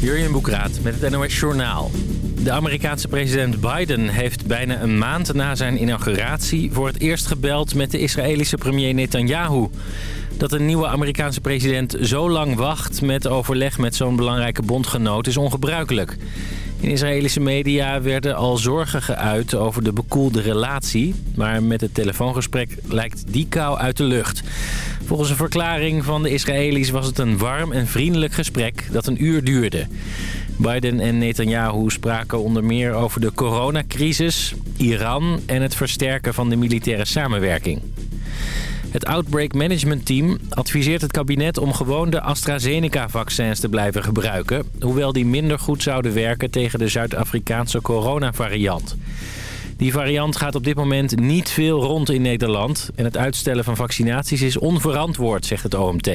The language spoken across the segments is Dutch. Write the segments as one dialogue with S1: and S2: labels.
S1: Jurjen Boekraat met het NOS Journaal. De Amerikaanse president Biden heeft bijna een maand na zijn inauguratie... voor het eerst gebeld met de Israëlische premier Netanyahu. Dat een nieuwe Amerikaanse president zo lang wacht met overleg met zo'n belangrijke bondgenoot is ongebruikelijk. In Israëlische media werden al zorgen geuit over de bekoelde relatie. Maar met het telefoongesprek lijkt die kou uit de lucht. Volgens een verklaring van de Israëli's was het een warm en vriendelijk gesprek dat een uur duurde. Biden en Netanyahu spraken onder meer over de coronacrisis, Iran en het versterken van de militaire samenwerking. Het Outbreak Management Team adviseert het kabinet om gewoon de AstraZeneca-vaccins te blijven gebruiken... hoewel die minder goed zouden werken tegen de Zuid-Afrikaanse coronavariant. Die variant gaat op dit moment niet veel rond in Nederland... en het uitstellen van vaccinaties is onverantwoord, zegt het OMT.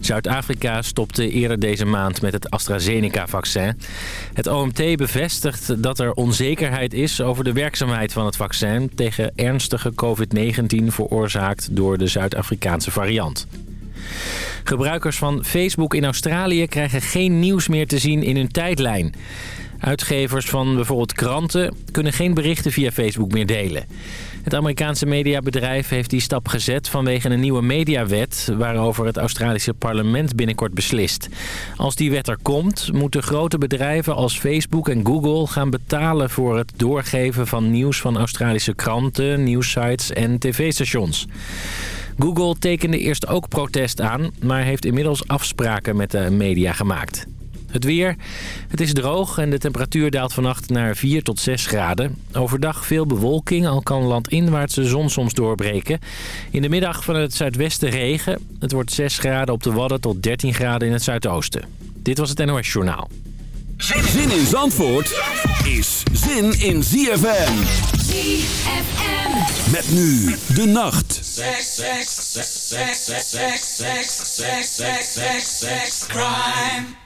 S1: Zuid-Afrika stopte eerder deze maand met het AstraZeneca-vaccin. Het OMT bevestigt dat er onzekerheid is over de werkzaamheid van het vaccin... tegen ernstige COVID-19 veroorzaakt door de Zuid-Afrikaanse variant. Gebruikers van Facebook in Australië krijgen geen nieuws meer te zien in hun tijdlijn. Uitgevers van bijvoorbeeld kranten kunnen geen berichten via Facebook meer delen. Het Amerikaanse mediabedrijf heeft die stap gezet vanwege een nieuwe mediawet... waarover het Australische parlement binnenkort beslist. Als die wet er komt, moeten grote bedrijven als Facebook en Google gaan betalen... voor het doorgeven van nieuws van Australische kranten, nieuwsites en tv-stations. Google tekende eerst ook protest aan, maar heeft inmiddels afspraken met de media gemaakt. Het weer. Het is droog en de temperatuur daalt vannacht naar 4 tot 6 graden. Overdag veel bewolking, al kan landinwaarts de zon soms doorbreken. In de middag van het zuidwesten regen. Het wordt 6 graden op de Wadden tot 13 graden in het zuidoosten. Dit was het NOS Journaal.
S2: Zin in Zandvoort is zin in ZFM.
S3: ZFM.
S2: Met nu de nacht.
S4: Sex, sex, sex, sex, sex, sex, sex, sex, sex, sex, sex, crime.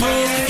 S3: broke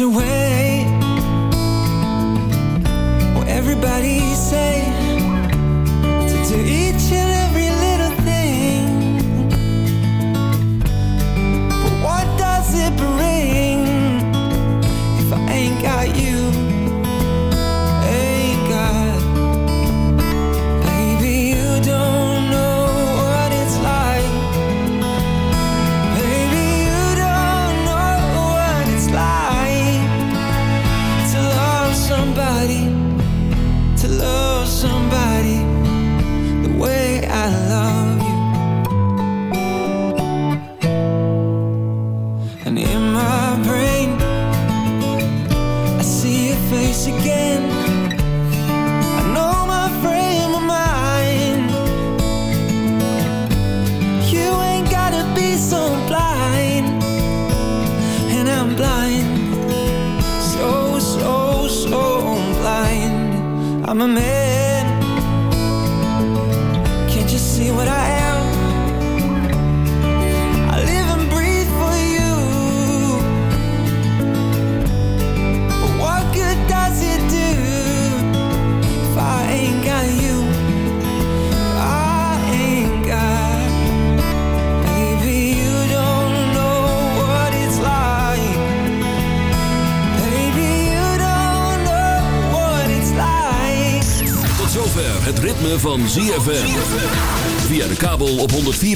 S2: away